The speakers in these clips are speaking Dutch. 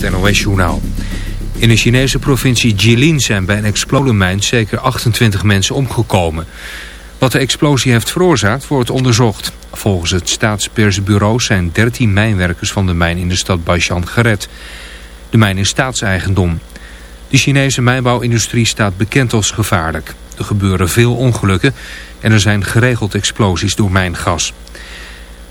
Het NOS-journaal. In de Chinese provincie Jilin zijn bij een explodemijn zeker 28 mensen omgekomen. Wat de explosie heeft veroorzaakt wordt onderzocht. Volgens het staatspersbureau zijn 13 mijnwerkers van de mijn in de stad Baishan gered. De mijn is staatseigendom. De Chinese mijnbouwindustrie staat bekend als gevaarlijk. Er gebeuren veel ongelukken en er zijn geregeld explosies door mijngas.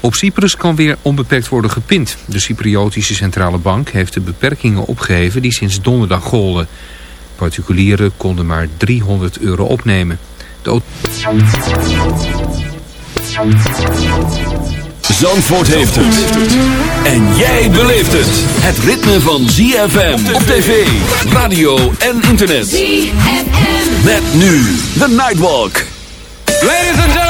Op Cyprus kan weer onbeperkt worden gepind. De Cypriotische Centrale Bank heeft de beperkingen opgeheven die sinds donderdag golden. Particulieren konden maar 300 euro opnemen. De Zandvoort heeft het. En jij beleeft het. Het ritme van ZFM op tv, radio en internet. ZFM. Met nu de Nightwalk. Ladies and gentlemen.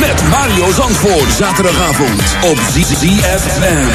Met Mario Zandvoort. Zaterdagavond op ZZFM.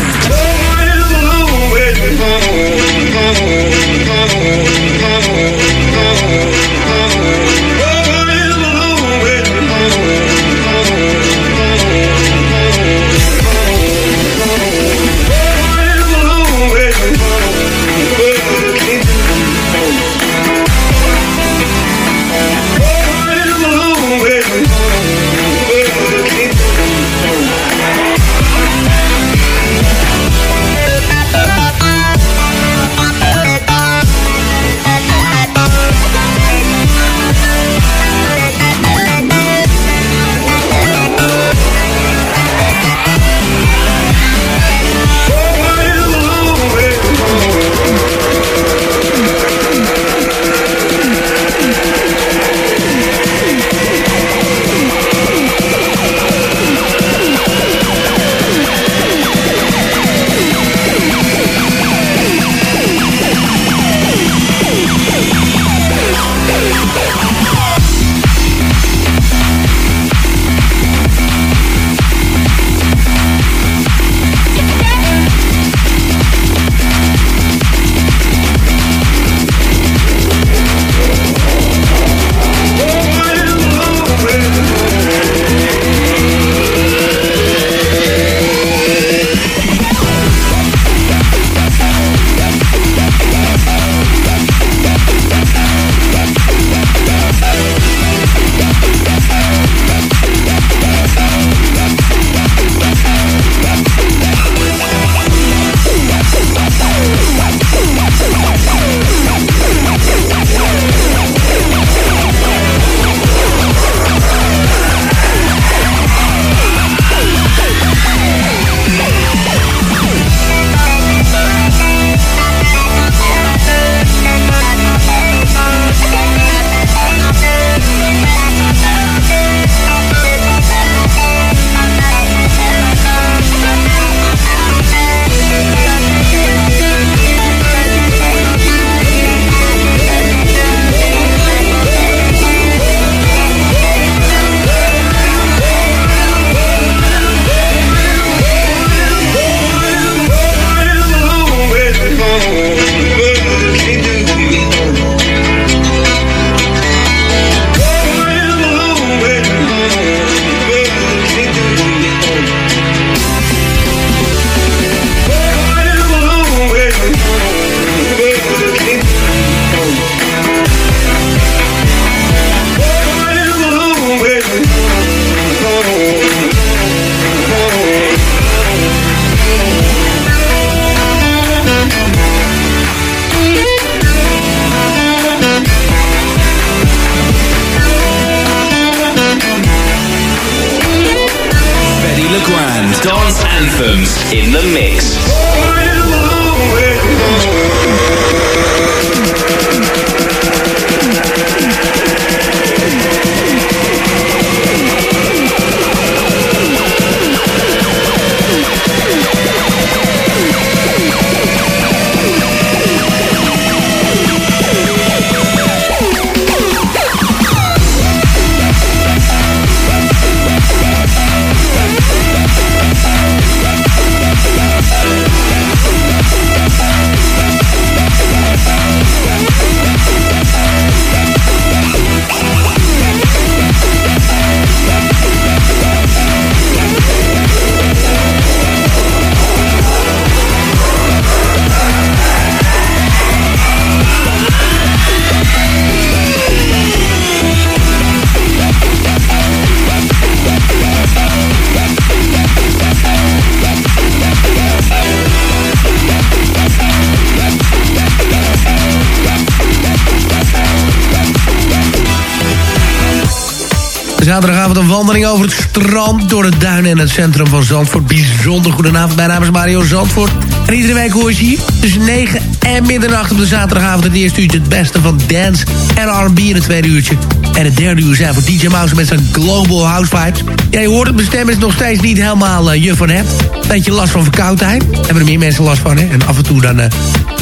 Strand... door het duinen en het centrum van Zandvoort. Bijzonder goedenavond, mijn naam is Mario Zandvoort. En iedere week hoor je hier tussen 9 en middernacht op de zaterdagavond... het eerste uurtje het beste van dance en R&B in het tweede uurtje. En het derde uur zijn voor DJ Mouse met zijn Global House Vibes. Ja, je hoort het, mijn stem is nog steeds niet helemaal uh, je van hebt. Beetje last van verkoudheid. Hebben er meer mensen last van, hè? En af en toe dan... Uh,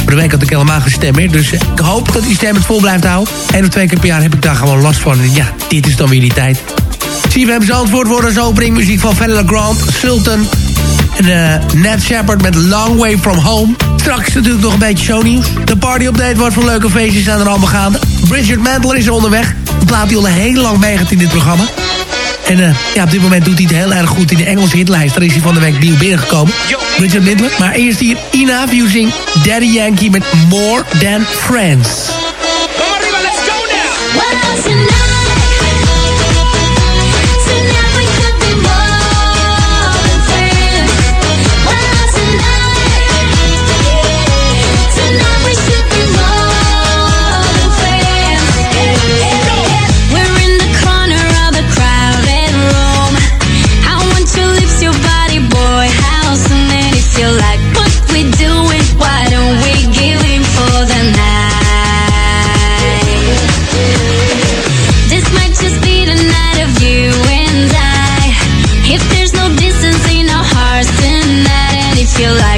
de week had ik helemaal geen stem meer. Dus ik hoop dat die stem het vol blijft houden. En of twee keer per jaar heb ik daar gewoon last van. Ja, dit is dan weer die tijd. CFM Zandvoort wordt als opening muziek van Fella Grant, Sultan... en uh, Ned Shepard met Long Way From Home. Straks natuurlijk nog een beetje shownieuws. De party update wordt voor leuke feestjes aan er allemaal gaande. Bridget Mantler is er onderweg. Een plaat die al heel lang meegaat in dit programma. En uh, ja, op dit moment doet hij het heel erg goed in de Engelse hitlijst. Daar is hij van de week nieuw binnengekomen. Richard Midler. Maar eerst hier Ina Fusing Daddy Yankee met More Than Friends. Come let's go now. You like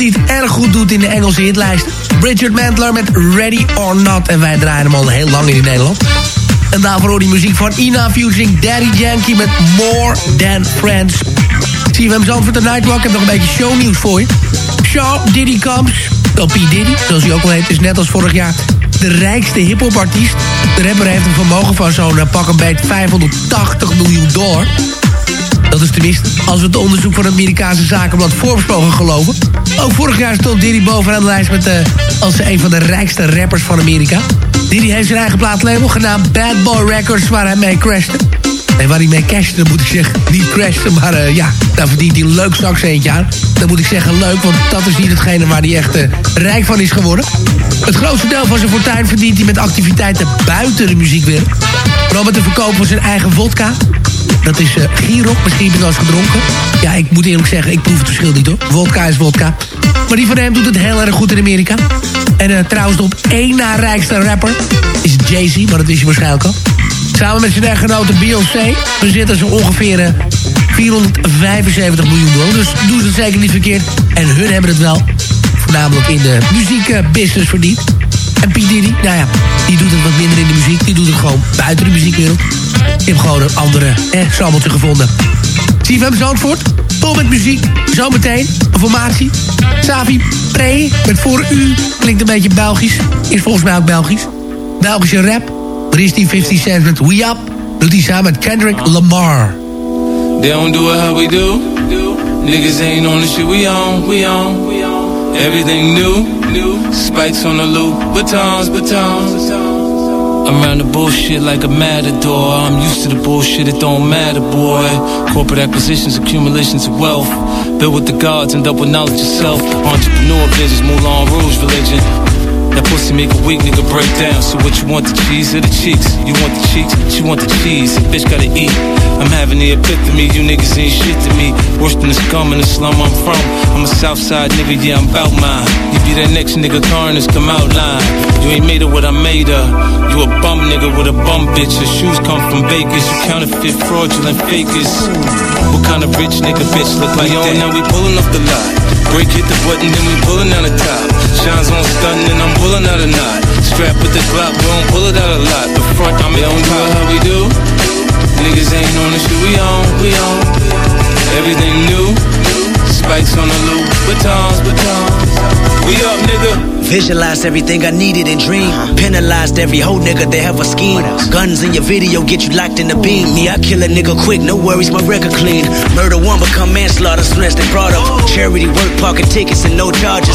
die het erg goed doet in de Engelse hitlijst. Richard Mandler met Ready or Not. En wij draaien hem al heel lang in Nederland. En daarvoor hoor die muziek van Ina Fusing Daddy Yankee met More Than Friends. Zie je hem zo voor de Nightwalk. Ik heb nog een beetje shownieuws voor je. Shaw Diddy Combs, wel P. Diddy, zoals hij ook al heet, is net als vorig jaar de rijkste hiphopartiest. De rapper heeft een vermogen van zo'n eh, pak een beet 580 miljoen dollar. Dat is tenminste als we het onderzoek van het Amerikaanse zakenblad Forbes mogen geloven. Ook vorig jaar stond Diddy bovenaan de lijst met, eh, als een van de rijkste rappers van Amerika. Diddy heeft zijn eigen plaatlabel genaamd Bad Boy Records waar hij mee crashte. En waar hij mee cashte, moet ik zeggen, niet crashte, maar eh, ja, daar verdient hij een leuk zakcentje aan. Dan moet ik zeggen leuk, want dat is niet hetgene waar hij echt eh, rijk van is geworden. Het grootste deel van zijn fortuin verdient hij met activiteiten buiten de muziekwereld. Vooral met de verkoop van zijn eigen vodka. Dat is uh, Giro, misschien heb je wel eens gedronken. Ja, ik moet eerlijk zeggen, ik proef het verschil niet hoor. Vodka is vodka. Maar die van hem doet het heel erg goed in Amerika. En uh, trouwens de op één na rijkste rapper is Jay-Z, maar dat wist je waarschijnlijk al. Samen met zijn echtgenote Beyoncé bezitten ze ongeveer uh, 475 miljoen dollar. Dus doen ze het zeker niet verkeerd. En hun hebben het wel voornamelijk in de muziekbusiness verdiend. En P. Diddy, nou ja, die doet het wat minder in de muziek. Die doet het gewoon buiten de muziekwereld. Die heeft gewoon een andere eh, sammeltje gevonden. CFM Zandvoort. Vol met muziek. Zometeen een formatie. Savi Pre met voor u. Klinkt een beetje Belgisch. Is volgens mij ook Belgisch. Belgische rap. Er is die 50 Cent met We Up. Doet hij samen met Kendrick Lamar. They don't do it how we do. Niggas ain't on the shit we on, we on. Everything new, spikes on the loop, batons, batons. I'm around the bullshit like a matador. I'm used to the bullshit, it don't matter, boy. Corporate acquisitions, accumulations of wealth. Built with the gods, end up with knowledge yourself. Entrepreneur business, Moulin Rouge religion. That pussy make a weak nigga break down. So what you want, the cheese or the cheeks? You want the cheeks, she want the cheese. The bitch gotta eat. I'm having the epiphany, you niggas ain't shit to me. Worse than the scum in the slum I'm from. I'm a Southside nigga, yeah, I'm bout mine. You be that next nigga, Carnage, come out line. You ain't made of what I made of. You a bum nigga with a bum bitch. Your shoes come from bakers. You counterfeit, fraudulent fakers. What kind of rich nigga bitch look like that? Now we pulling off the lot. Break hit the button, then we pulling out the top. Shines on stunning, and I'm pulling out a knot. Strap with the Glock, we don't pull it out a lot. The front, I'm in on top. how we do. Niggas ain't on the shit we on, we on. Everything new. Spikes on the loop, batons, batons. We up, nigga. Visualized everything I needed and dreamed. Penalized every whole nigga that have a scheme. Guns in your video get you locked in the beam. Me, I kill a nigga quick, no worries, my record clean. Murder one become manslaughter, stress they brought up. Charity work, parking tickets and no charges.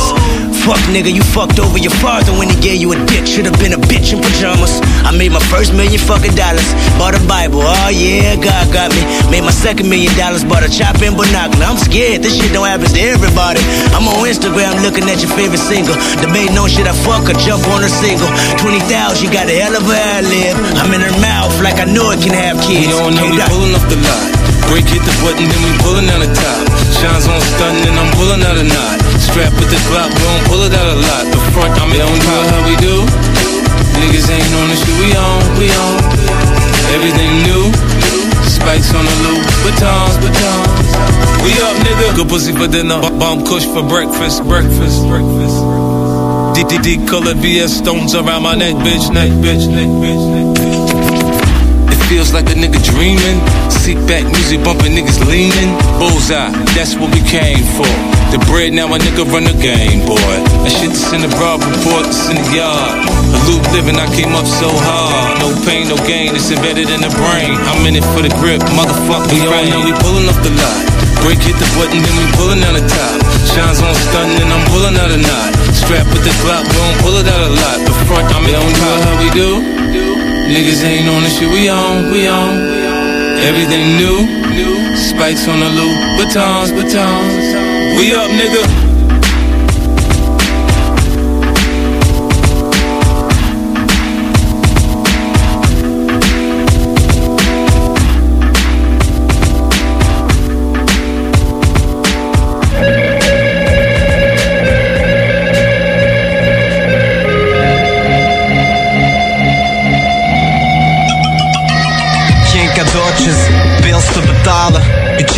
Fuck nigga, you fucked over your father when he gave you a dick. Should've been a bitch in pajamas. I made my first million fucking dollars. Bought a Bible, oh yeah, God got me. Made my second million dollars, bought a chop and binocular. I'm scared, this shit don't happen to everybody. I'm on Instagram looking at your favorite single. Debating on shit I fuck or jump on a single. 20,000, she got a hell of a ad lib. I'm in her mouth like I know it can have kids. You don't know we Hey, pulling off the lot. Break hit the button, then we pulling out the top. Shines on stunning, and I'm pulling out a knot. Strap with the Glock, we don't pull it out a lot. The front, I'm in on top. how we do. Niggas ain't on the shit we on, we on. Everything new. Spikes on the loop, batons, batons. We up, nigga. Good pussy for dinner, bomb kush for breakfast, breakfast, breakfast. DDD colored VS stones around my neck, bitch, neck, bitch, neck, bitch, neck, bitch. Feels like a nigga dreaming. Seat back, music bumping, niggas leaning. Bullseye, that's what we came for. The bread, now a nigga run the game, boy. That shit that's in the broad report, that's in the yard. A loop living, I came up so hard. No pain, no gain, it's embedded in the brain. I'm in it for the grip, motherfucker. We all know we pulling off the lot. Break hit the button, then we pulling out the top. Shines on stunning, and I'm pulling out a knot. Strap with the Glock, we don't pull it out a lot. The front, I'm in on top. how we do. Niggas ain't on the shit we on, we on. Everything new, new. spikes on the loop, batons, batons. We up, nigga.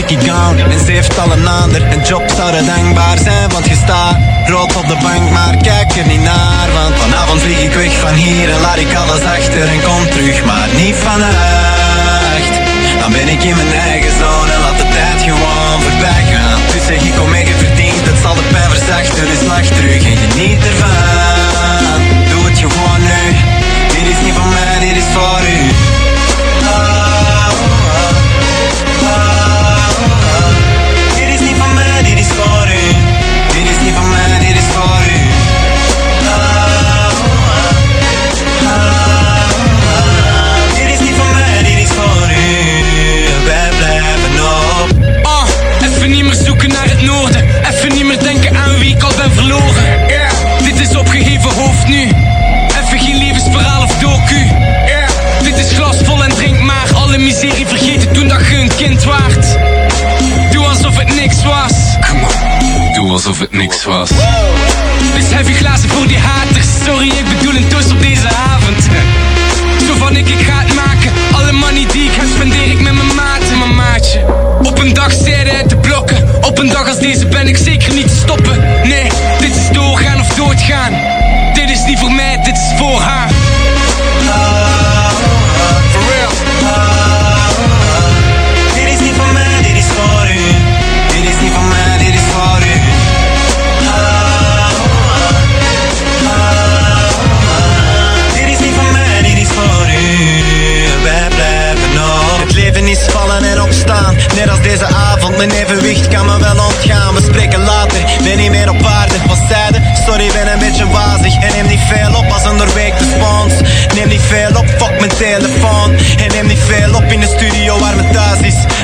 En ze heeft al een ander. Job zou er dankbaar zijn, want je staat rood op de bank, maar kijk er niet naar. Want vanavond vlieg ik weg van hier en laat ik alles achter en kom terug, maar niet vannacht. Dan ben ik in mijn eigen zone en laat de tijd gewoon voorbij gaan. Dus zeg ik kom mee, je verdient, het zal de pijn verzachten, dus lach terug en geniet ervan. Doe het gewoon nu, dit is niet van mij, dit is voor u.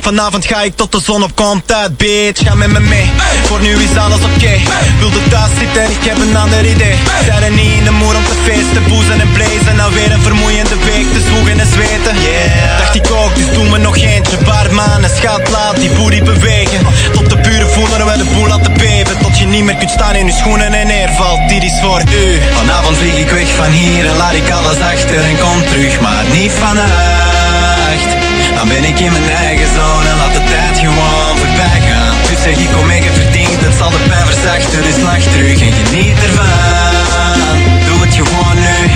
Vanavond ga ik tot de zon opkomt uit, bitch. Ga met me mee, voor nu is alles oké. Wilde thuis zitten, ik heb een ander idee. Zijn er niet in de moer om te feesten, boezen en blazen weer een vermoeiende week, te zwoegen en zweten. Yeah, dacht ik ook, dus doe me nog eentje. Barman en schat, laat die booty bewegen. Tot de pure voelen we de boel laten beven. Tot je niet meer kunt staan in je schoenen en neervalt. Dit is voor u. Vanavond vlieg ik weg van hier en laat ik alles achter En kom terug, maar niet vannacht Dan ben ik in mijn eigen zone en laat de tijd gewoon voorbij gaan. Dus zeg ik kom mee, je verdient het zal de pijn verzachten Dus lach terug en geniet ervan. Doe het gewoon nu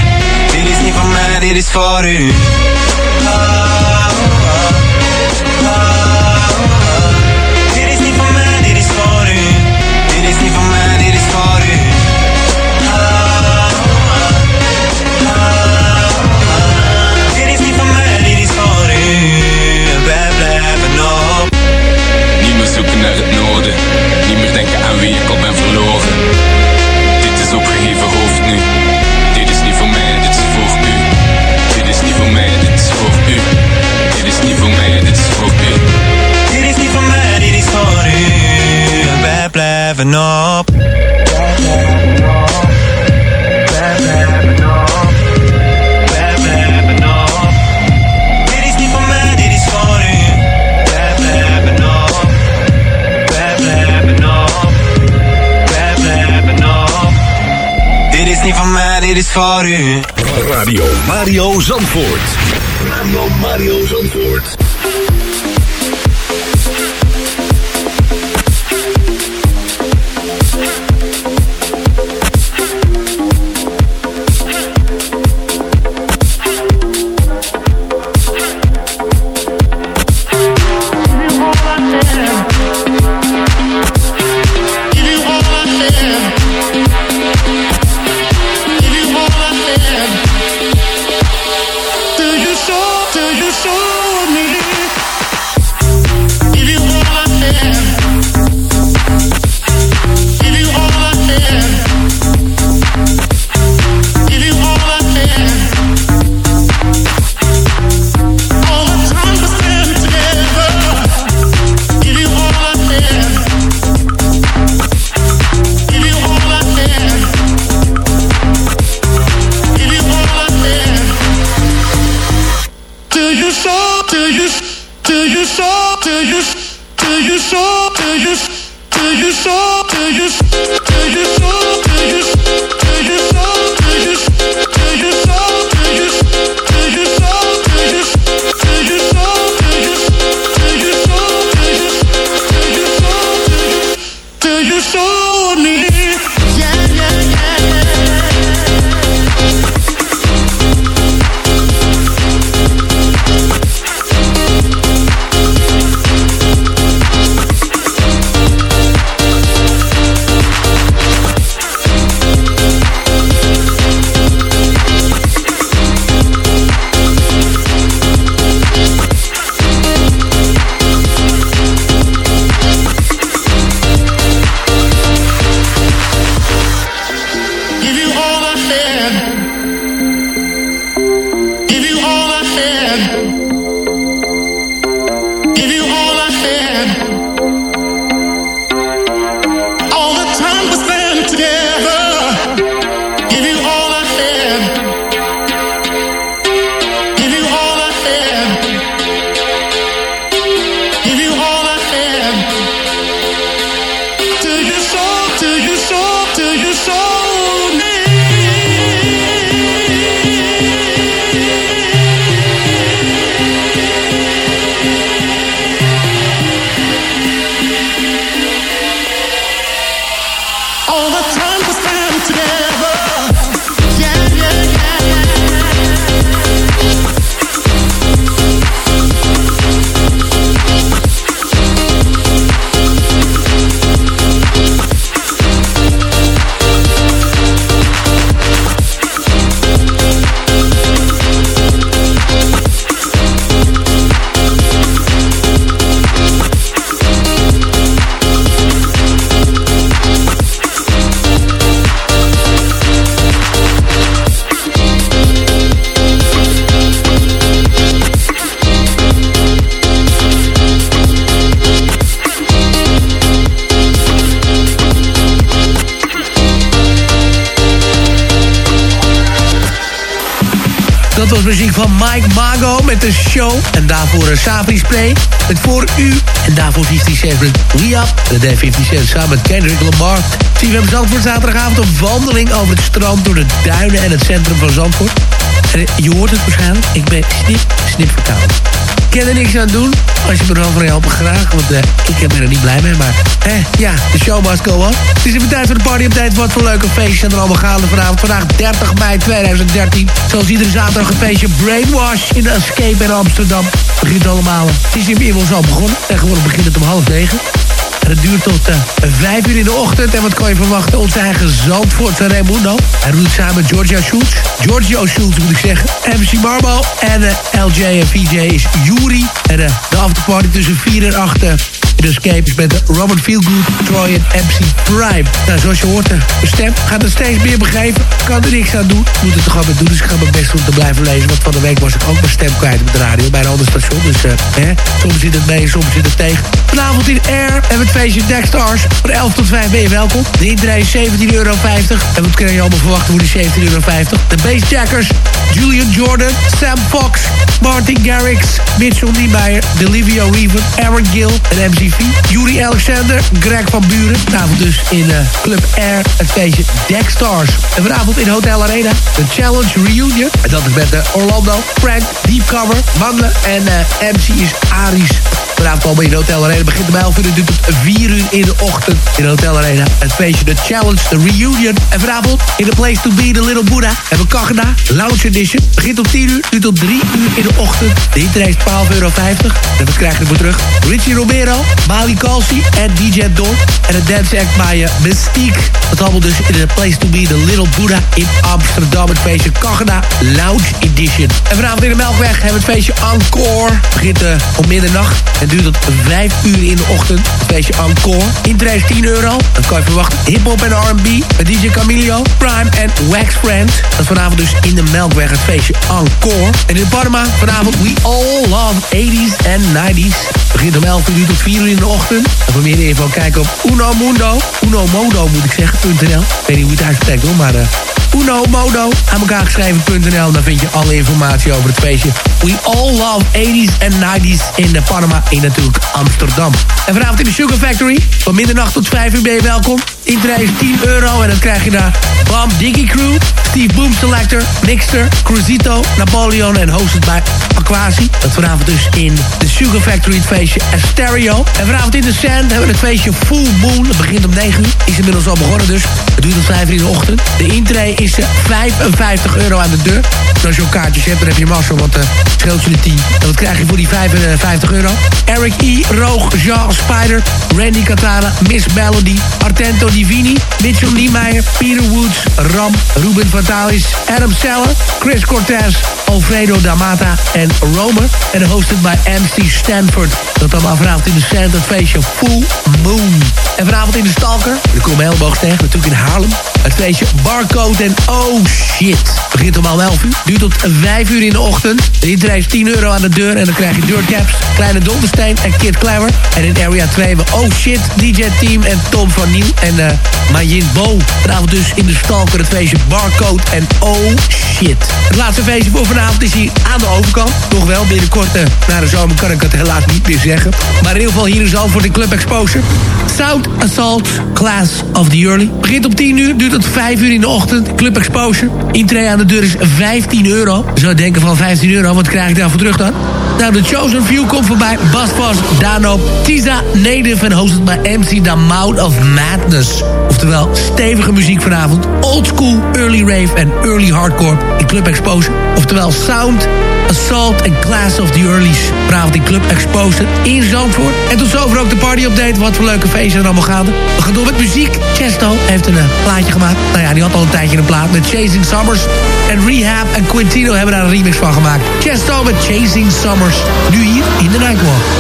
Dit is niet van mij, dit is voor u up. Dit is niet voor mij, dit is voor u. Is niet voor mij, dit is voor u. Radio Mario Zandvoort. Radio Mario Zandvoort. De show. En daarvoor een Savri Spray Voor U. En daarvoor 50 Cent met We Up. Dat 50 Cent samen met Kendrick Lamar. CFM Zandvoort zaterdagavond een wandeling over het strand... door de duinen en het centrum van Zandvoort. En je hoort het waarschijnlijk, ik ben snip, snip verkouden. Ik kan er niks aan doen. Als je me erover helpen, graag. Want uh, ik ben er niet blij mee. Maar eh, ja, de show must go on. Het is even tijd voor de party op tijd. Wat voor leuke feestjes zijn er allemaal gaande vanavond. Vandaag 30 mei 2013. Zoals iedere zaterdag een feestje Brainwash in de Escape in Amsterdam. Het begint allemaal. Het is inmiddels al begonnen. Tegenwoordig begint het om half negen. En het duurt tot uh, vijf uur in de ochtend. En wat kan je verwachten? Onze eigen Zandvoortse Raimundo. Hij doet samen met Georgia Schultz. Giorgio Schultz moet ik zeggen. MC Marbo. En uh, LJ en VJ is Yuri. En uh, de afterparty tussen 4 en 8 uh, de Escape met Robert Feelgood, Troy en MC Prime. Nou, zoals je hoort, de stem gaat er steeds meer begeven. Kan er niks aan doen. Moet het toch gewoon doen, dus ik ga mijn best doen te blijven lezen. Want van de week was ik ook mijn stem kwijt op de radio bij een ander station. Dus hè, soms zit het mee, soms zit het tegen. Vanavond in Air hebben we feestje Deckstars. Van 11 tot 5 ben je welkom. De intree is 17,50 euro. En wat kun je allemaal verwachten voor die 17,50 euro? De Bassjackers, Julian Jordan, Sam Fox, Martin Garrix, Mitchell Niemeyer, Delivio Reaven, Aaron Gill en MCV. Yuri Alexander, Greg van Buren. Vanavond dus in uh, Club Air het feestje Deckstars. En vanavond in Hotel Arena de Challenge Reunion. En dat is met uh, Orlando, Frank, Deepcover, Mandle en uh, MC is Aris. Vanavond allemaal in Hotel Arena. Begint om 11 uur duurt tot 4 uur in de ochtend in Hotel Arena. Het feestje de Challenge, de Reunion. En vanavond in The Place to Be, de Little Buddha. Hebben we Kagana, Lounge Edition. Begint om 10 uur, duurt tot 3 uur in de ochtend. De internet is 12,50 euro. En wat krijg je ervoor terug? Richie Romero, Mali Kalsi en DJ Don. En het dance act bij uh, Mystique. Dat allemaal dus in The Place to Be, de Little Buddha in Amsterdam. Het feestje Kagana, Lounge Edition. En vanavond in de Melkweg hebben we het feestje Encore. Begint uh, om middernacht. En duurt tot 5 uur in de ochtend. Het feestje Encore. Intree is 10 euro. Dan kan je verwachten hip-hop en R&B. Met DJ Camilio, Prime en Wax Friend. Dat is vanavond dus in de Melkweg het feestje Encore. En in Parma vanavond We All Love 80s and 90s. Begint om 11 uur tot 4 uur in de ochtend. En voor meer info kijk op Uno Mundo. Uno Modo moet ik zeggen, .nl. Ik weet niet hoe het uitspreekt hoor, maar... Uh, Uno Modo aan elkaar geschreven.nl. Daar vind je alle informatie over het feestje. We all love 80s and 90s in de Panama in natuurlijk Amsterdam. En vanavond in de Sugar Factory. Van middernacht tot 5 uur ben je welkom. Intree is 10 euro en dan krijg je daar Bam Diggy Crew, Steve Boom Selector, Mixter, Cruzito, Napoleon en hosted bij Aquasi. Dat vanavond dus in de Sugar Factory het feestje Asterio. En vanavond in de Sand hebben we het feestje Full Moon. Het begint om 9 uur. Is inmiddels al begonnen dus. Het duurt tot 5 uur in de ochtend. De intree is 55 euro aan de deur. En als je ook kaartjes hebt, dan heb je massa, want uh, scheelt je de 10. En wat krijg je voor die 55 euro? Eric E., Roog, Jean Spider, Randy Katana, Miss Melody, Artento Divini, Mitchell Niemeyer, Peter Woods, Ram, Ruben Vatalis, Adam Seller, Chris Cortez, Alfredo Damata en Romer. En hosted bij MC Stanford. Dat allemaal vanavond in de het feestje Full Moon. En vanavond in de Stalker, de komen heel boog tegen, natuurlijk in Haarlem. Het feestje Barcode en Oh Shit. Begint om al 11 uur, duurt tot 5 uur in de ochtend. De intree is 10 euro aan de deur en dan krijg je Caps, Kleine Dondersteen en Kid Clever. En in Area 2 hebben Oh Shit, DJ Team en Tom van Nieuw en uh, Majin Bo. Vanavond dus in de Stalker het feestje Barcode en Oh Shit. Het laatste feestje voor vanavond is hier aan de overkant. Nog wel, binnenkort uh, na de zomer kan ik het helaas niet meer zeggen. Maar in ieder geval hier in Zalvoort in Club Exposure. South Assault Class of the Early. Begint om 10 uur, duurt tot 5 uur in de ochtend. Club Exposure. Intree aan de deur is 15 euro. Zou denken van 15 euro, wat krijg ik daarvoor terug dan? Nou, de Chosen View komt voorbij. Bas Dano, Tisa, Native en hosted bij MC The Mouth of Madness. Oftewel, stevige muziek vanavond. Old school, early rave en early hardcore in Club Exposure. Oftewel, sound, assault en class of the earlys. Vanavond in Club Exposure in Zandvoort. En tot zover ook de party update. Wat voor leuke feesten er allemaal gaande. We gaan door met muziek. Chesto heeft een uh, plaatje gemaakt. Nou ja, die had al een tijdje een plaat met Chasing Summers. En Rehab en Quintino hebben daar een remix van gemaakt. Chesto met Chasing Summers. Nu hier in de Nightwalk.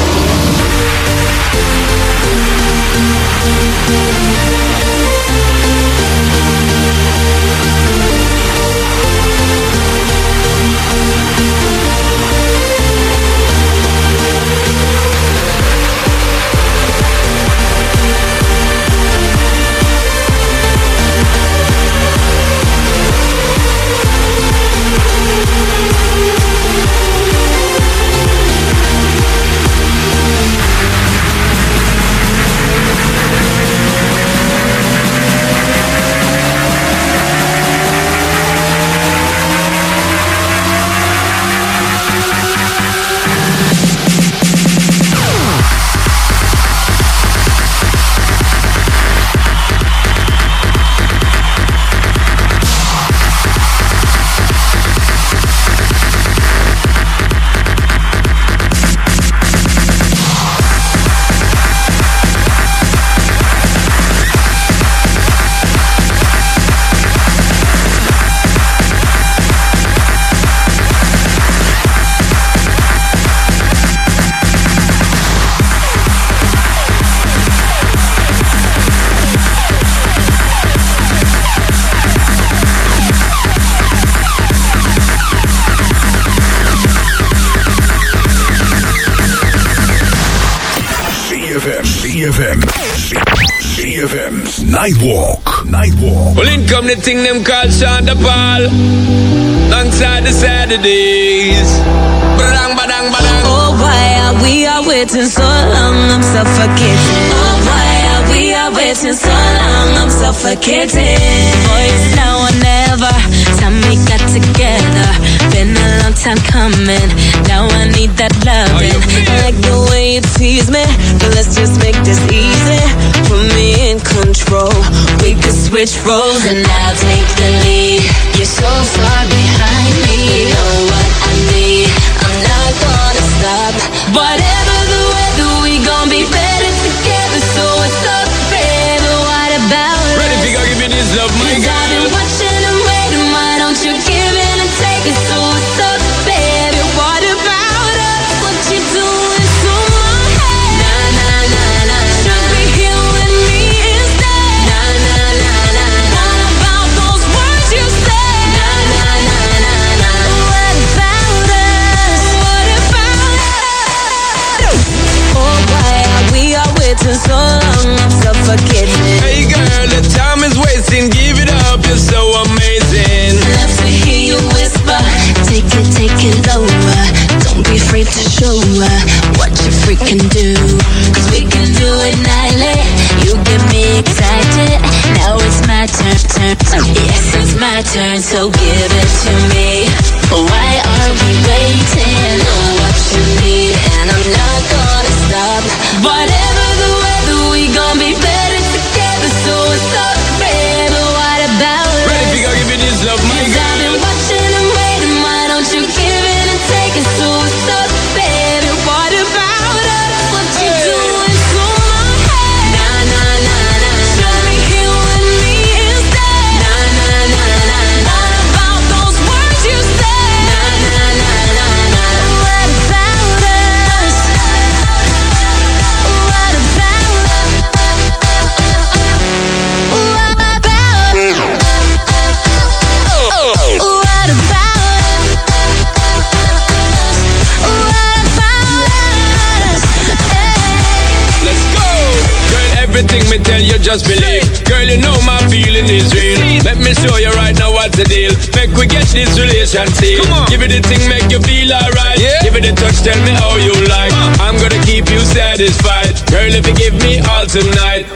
Thing them called Shonda Paul. Alongside the Saturdays. Badang, badang, badang. Oh, why are we are waiting so long? I'm suffocating. Oh, why are we are waiting so long? I'm suffocating. Boy, it's now or never. Time we got together. Been a long time coming. Now I need that loving. I like the way you tease me. But let's just make this easy. Switch roles and I'll take the lead. You're so far behind me. You know what I need. I'm not gonna stop. Whatever it, lower. Don't be afraid to show her what you freaking do. Cause we can do it nightly. You get me excited. Now it's my turn, turn, turn. Yes, it's my turn, so give it to me. Why are we waiting? Know what you need, and I'm not gonna stop. Whatever the weather, we gon' be better together. So what's up, baby? What about us? Ready go give me this love, my Cause just believe. Girl, you know my feeling is real. Let me show you right now what's the deal. Make we get this relation seal. Give it the thing, make you feel alright. Give it a touch, tell me how you like. I'm gonna keep you satisfied. Girl, if you give me all tonight,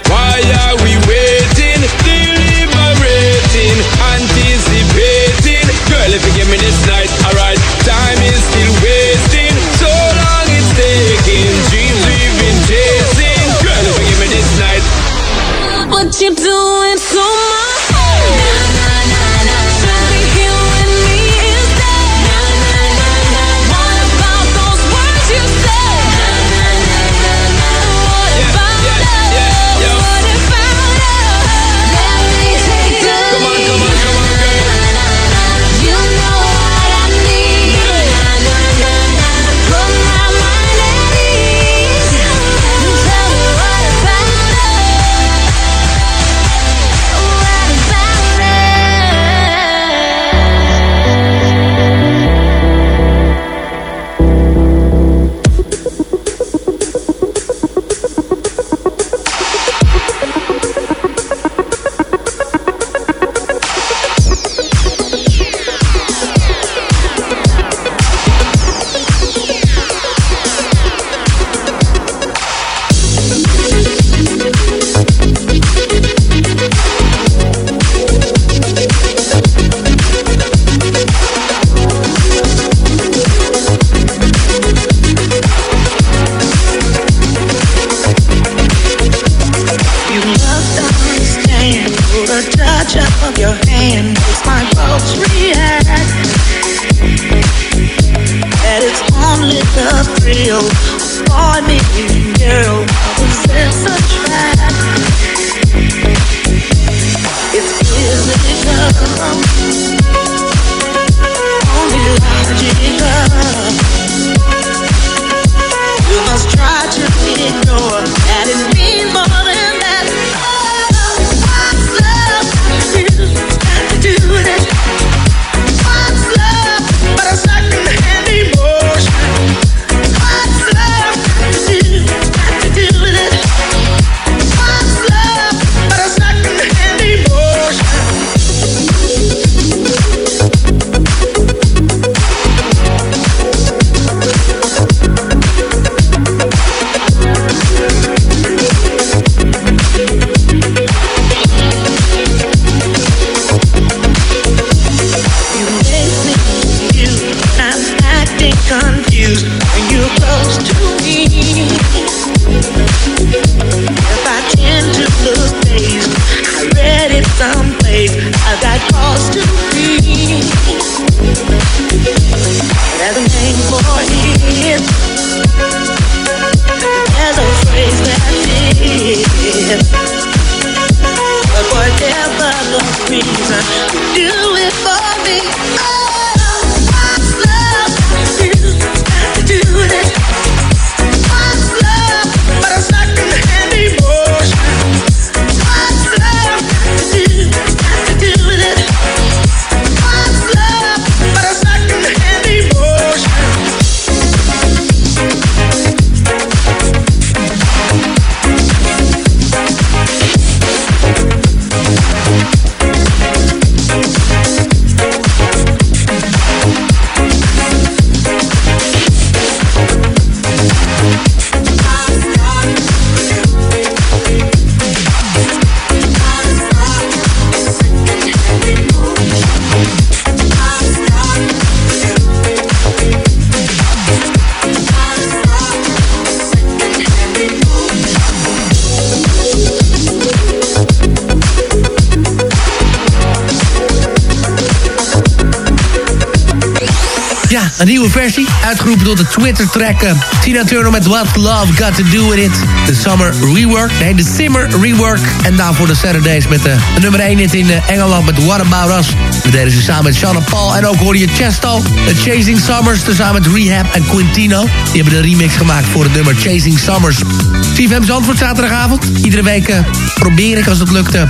een nieuwe versie. Uitgeroepen door de Twitter-track uh, Tina Turner met What Love Got To Do With It. De Summer Rework. Nee, de Simmer Rework. En daarvoor de Saturdays met de, de nummer 1 hit in uh, Engeland met What About Us. Deden ze samen met Shanna Paul. En ook hoorde je Chesto. The Chasing Summers. Tezamen met Rehab en Quintino. Die hebben de remix gemaakt voor het nummer Chasing Summers. CFM Zandvoort zaterdagavond. Iedere week probeer ik als het lukt de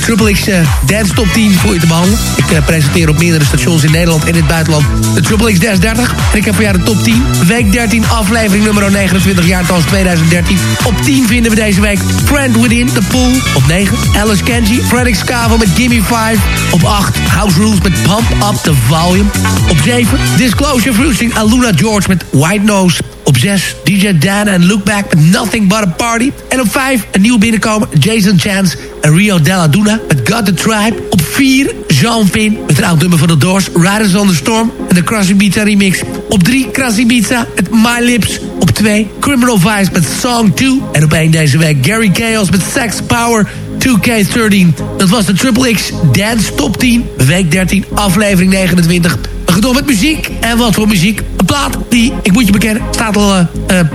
Triple X Dance Top 10 voor je te behandelen. Ik presenteer op meerdere stations in Nederland en in het buitenland de Triple X Dance 30. En ik heb voor jou de top 10. Week 13, aflevering nummer 29, jaartal 2013. Op 10 vinden we deze week Friend Within, The Pool. Op 9, Alice Kenji, Fredrik Scavo met Gimme 5. Op 8, House Rules met Pump Up The Volume. Op 7, Disclosure featuring Aluna George met White Nose. Op 6, DJ Dan en Look Back Nothing But A Party. En op 5, een nieuw binnenkomen, Jason Chance en Rio Della Duna met Got The Tribe. Op 4, Jean Pin met een nummer van The Doors, Riders on the Storm en de Krasny Pizza remix. Op 3, Krasny Pizza met My Lips. Op 2, Criminal Vice met Song 2. En op 1 deze week, Gary Chaos met Sex Power 2K13. Dat was de Triple X Dance Top 10, week 13, aflevering 29. Gaan door met muziek. En wat voor muziek? Een plaat die, ik moet je bekennen, staat al uh,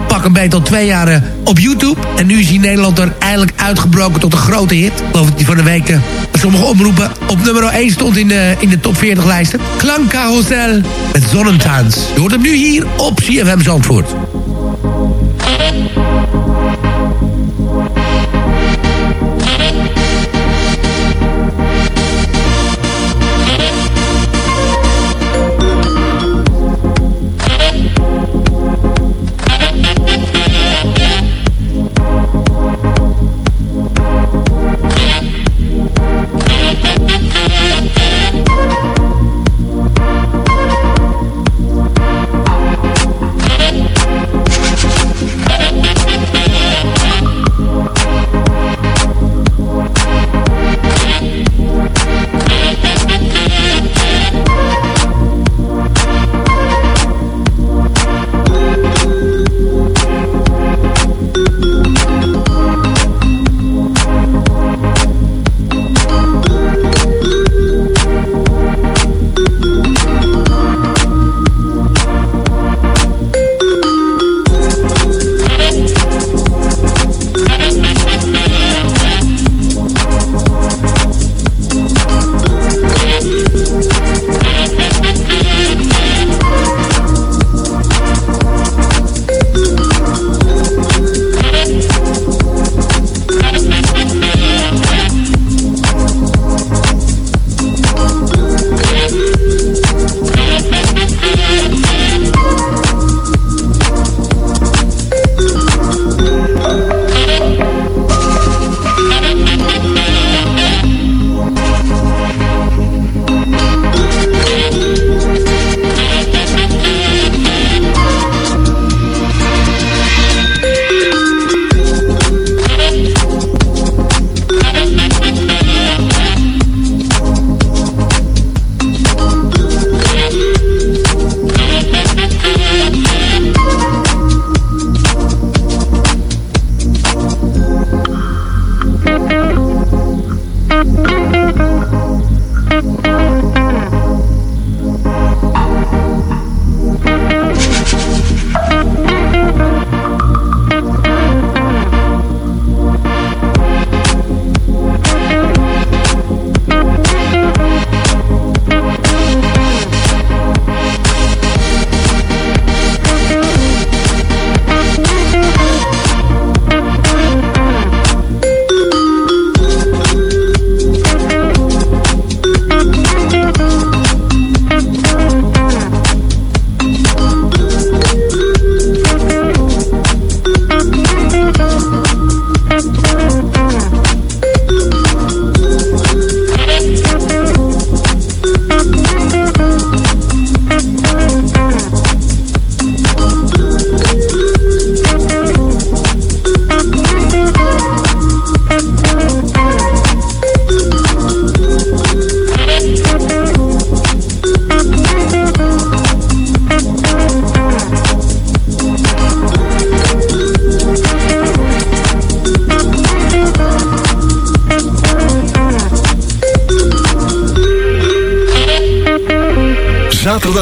pak een beetje al twee jaar uh, op YouTube. En nu is Nederland er eindelijk uitgebroken tot een grote hit. Ik geloof dat hij van de week sommige omroepen op nummer 1 stond in de, in de top 40 lijsten. Klankcarousel met Zonnentaans. Je hoort hem nu hier op CFM Zandvoort.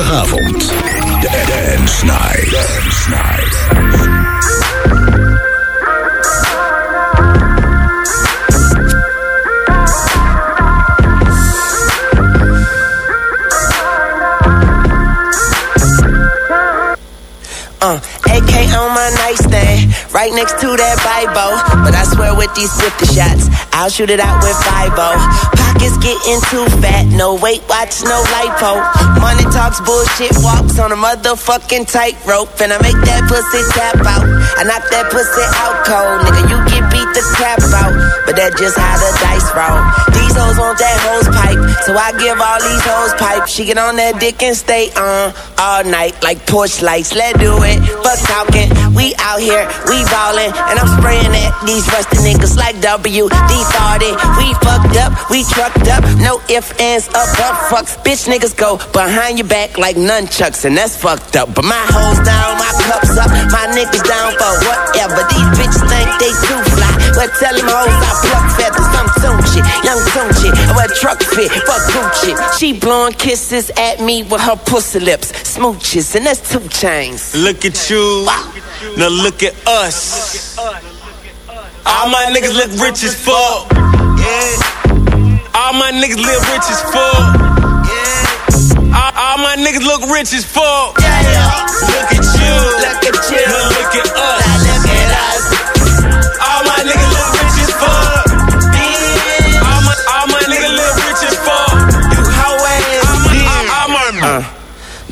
Zaterdagavond. Dance Night. Dance Night. Uh, AK on my nightstand, right next to that Bible. But I swear with these 50 shots, I'll shoot it out with 5 Pockets getting too fat, no weight watch, no lipo. Money talks bullshit, walks on a motherfucking tightrope. And I make that pussy tap out. I knock that pussy out cold, nigga. You get beat the tap out, but that just how the dice roll. These hoes want that hose pipe, so I give all these hoes pipe. She get on that dick and stay on all night like porch lights. Let's do it. Fuck talking, we out here, we ballin', and I'm spraying at these rusty niggas like WD 40. We fucked up, we trucked up, no ifs, ands, or but fucks. Bitch niggas go behind your back like nunchucks, and that's fucked up. But my hoes down, my cups up, my niggas down for whatever. These bitches think they too fly, but tell them hoes I pluck feathers. I'm Tunchi, young Tunchi, I wear truck fit, fuck Gucci. She blowing kisses at me with her pussy lips, smooches, and that's two chains. Look at you. Now look at us. All my niggas look rich as fuck. Yeah. All my niggas live rich as fuck. Yeah. All, all my niggas look rich as fuck. Yeah, yeah. Look at you. Look at you. Now look at us.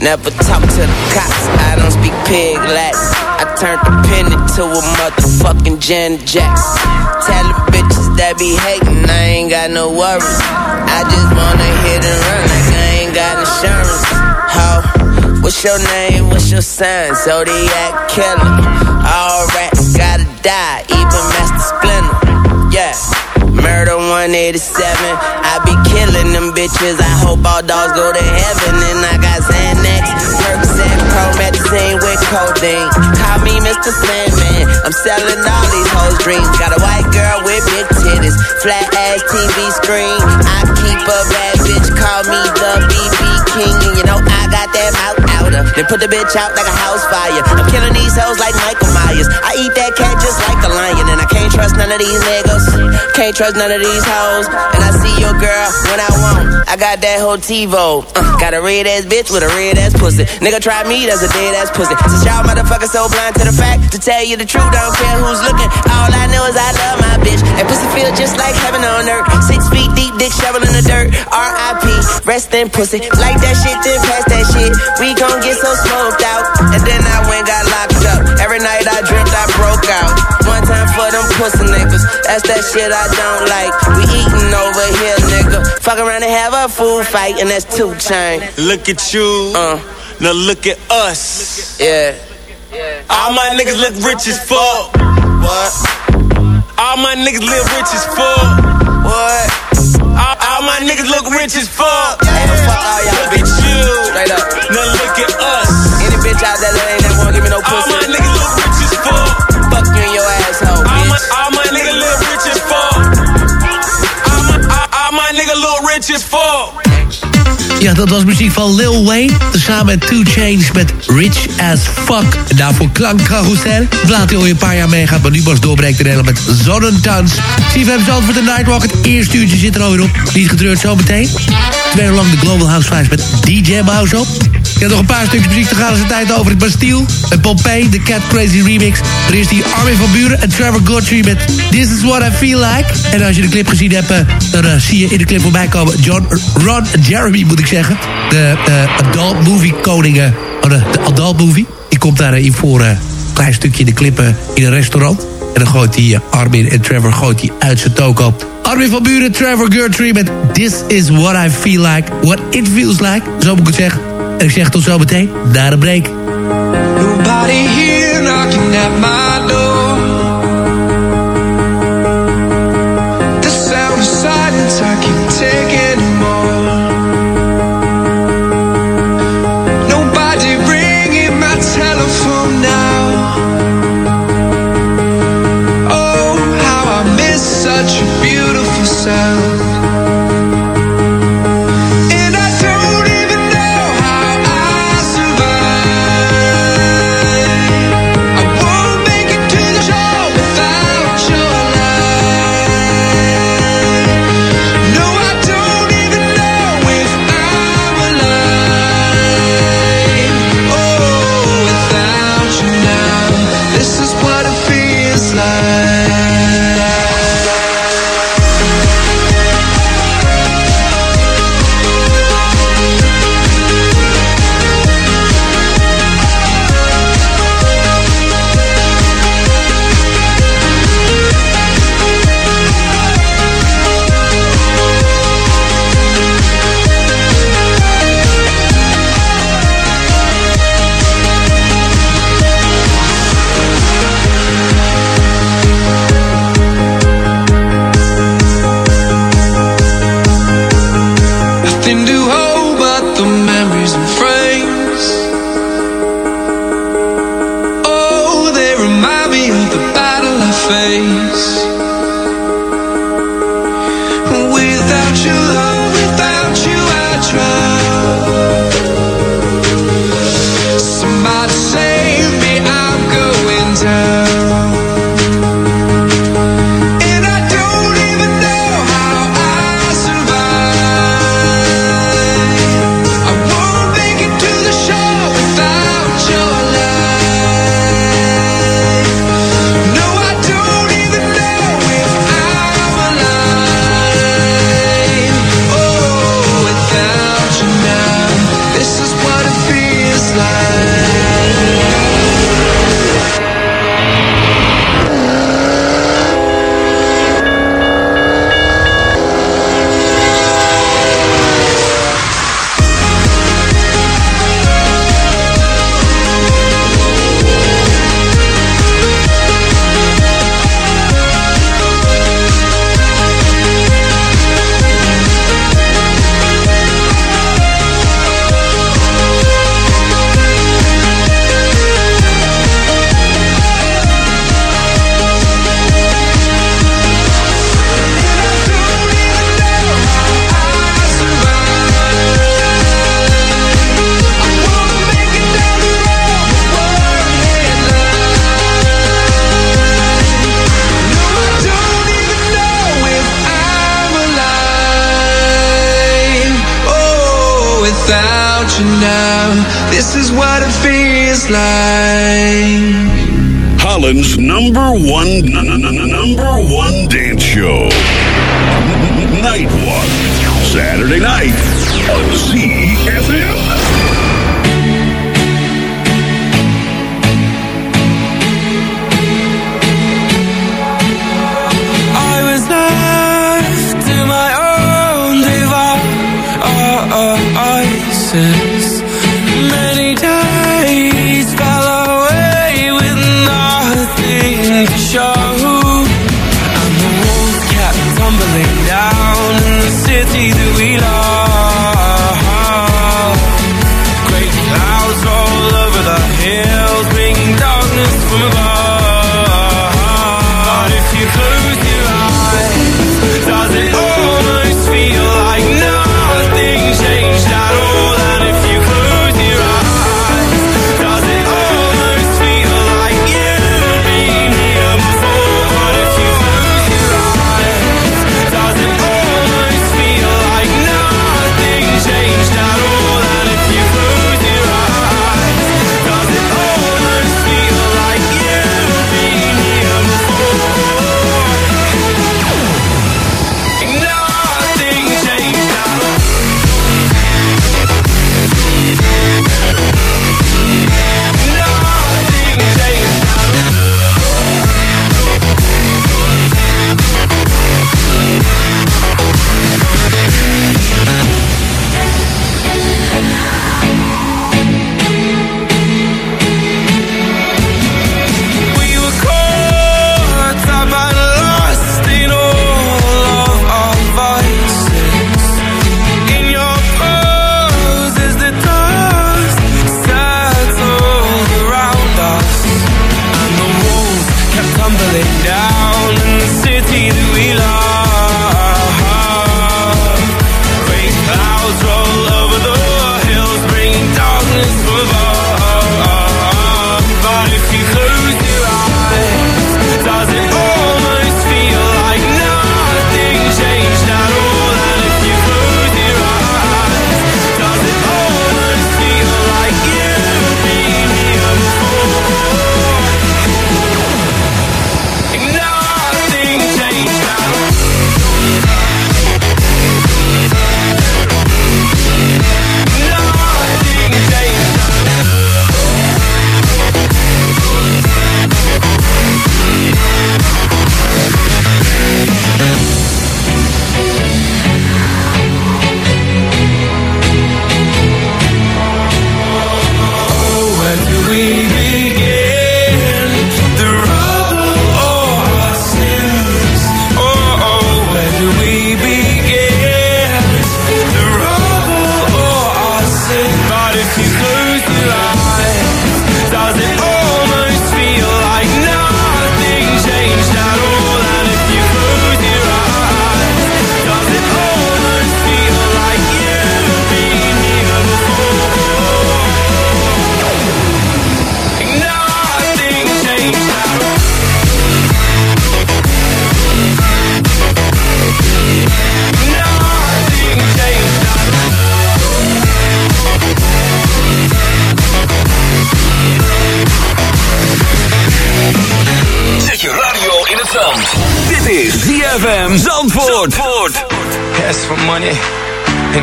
Never talk to the cops. I don't speak pig Latin. I turned the pen into a motherfucking Janet Jackson. Tell the bitches that be hating, I ain't got no worries. I just wanna hit and run like I ain't got insurance. Ho, what's your name? What's your sign? Zodiac killer. All rats gotta die, even Master Splinter. Yeah. Murder 187. I be killing them bitches. I hope all dogs go to heaven. And I got Xanax, Percocet, promethazine with codeine. Call me Mr. Sandman. I'm selling all these hoes' dreams. Got a white girl with big titties, flat ass TV screen. I keep a bad bitch. Call me the BB King. And you know I got that mouth outer. Then put the bitch out like a house fire. I'm killing these hoes like Michael Myers. I eat that cat just like a lion. And I can't trust none of these niggas. Can't trust none of these hoes. And I see your girl when I want. I got that whole TiVo. Uh, got a red ass bitch with a red ass pussy. Nigga try me, that's a dead ass pussy. Since y'all motherfuckers so blind to the fact, to tell you the truth, don't care who's looking. All I know is I love my bitch. And pussy feel just like heaven on earth. Six feet deep, dick shovel in the dirt. R.I.P. Rest in pussy. Like that shit, then pass that shit. We gon' get so smoked out. And then I went got locked That's that shit I don't like. We eating over here, nigga. Fuck around and have a food fight, and that's two chain. look at you. Uh, Now look at us. yeah. All my niggas look rich as fuck. What? All my niggas live rich as fuck. What? All, all my niggas look rich as fuck. Hey, fuck all y'all Dat was muziek van Lil Wayne. Samen met Two Chainz met Rich as Fuck. En daarvoor Klankcarousel. Laat hij al een paar jaar meegaat, maar nu pas doorbreekt in Nederland met Zonnentans. CFM Zandvoort de Nightwalk. Het eerste uurtje zit er alweer op. Niet getreurd zometeen. Twee lang de Global House met DJ Mouse op. Ik heb nog een paar stukjes muziek te gaan. als tijd over het Bastille. Met Pompeii, de Cat Crazy remix. Er is die Armin van Buren en Trevor Godfrey met This Is What I Feel Like. En als je de clip gezien hebt, eh, dan eh, zie je in de clip voorbij komen... John Ron Jeremy, moet ik zeggen. De eh, adult movie koning. eh, oh, de, adult movie. Die komt daarin voor eh, een klein stukje in de clip eh, in een restaurant. En dan gooit eh, Armin en Trevor gooit hij uit zijn toko. Armin van Buren, Trevor Gertrude met This Is What I Feel Like. What It Feels Like. Zo moet ik het zeggen. Ik zeg tot zo meteen, na de break.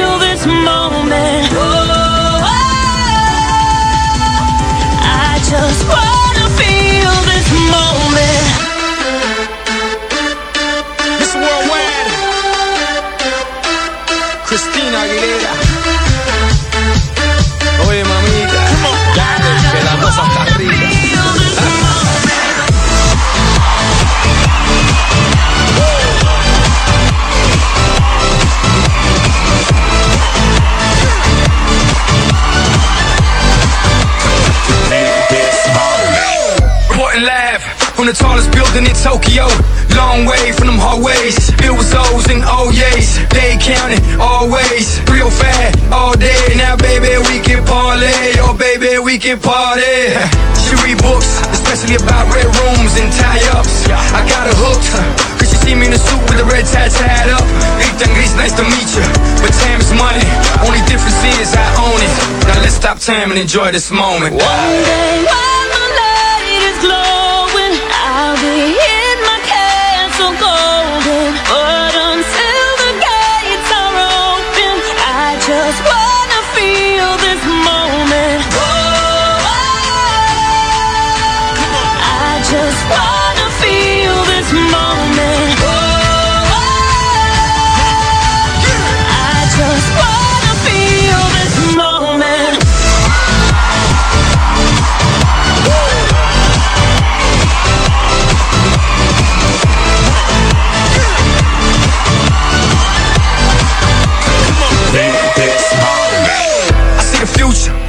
feel this moment. Oh. The tallest building in Tokyo. Long way from them hallways. It was O's and O's. They counted always. Real fat all day. Now, baby, we can parlay. Oh, baby, we can party. She read books, especially about red rooms and tie ups. I got her hooked. Cause she see me in a suit with a red tie tied up. Ethan nice to meet you. But time is money. Only difference is I own it. Now let's stop time and enjoy this moment. One day while the light is glowing,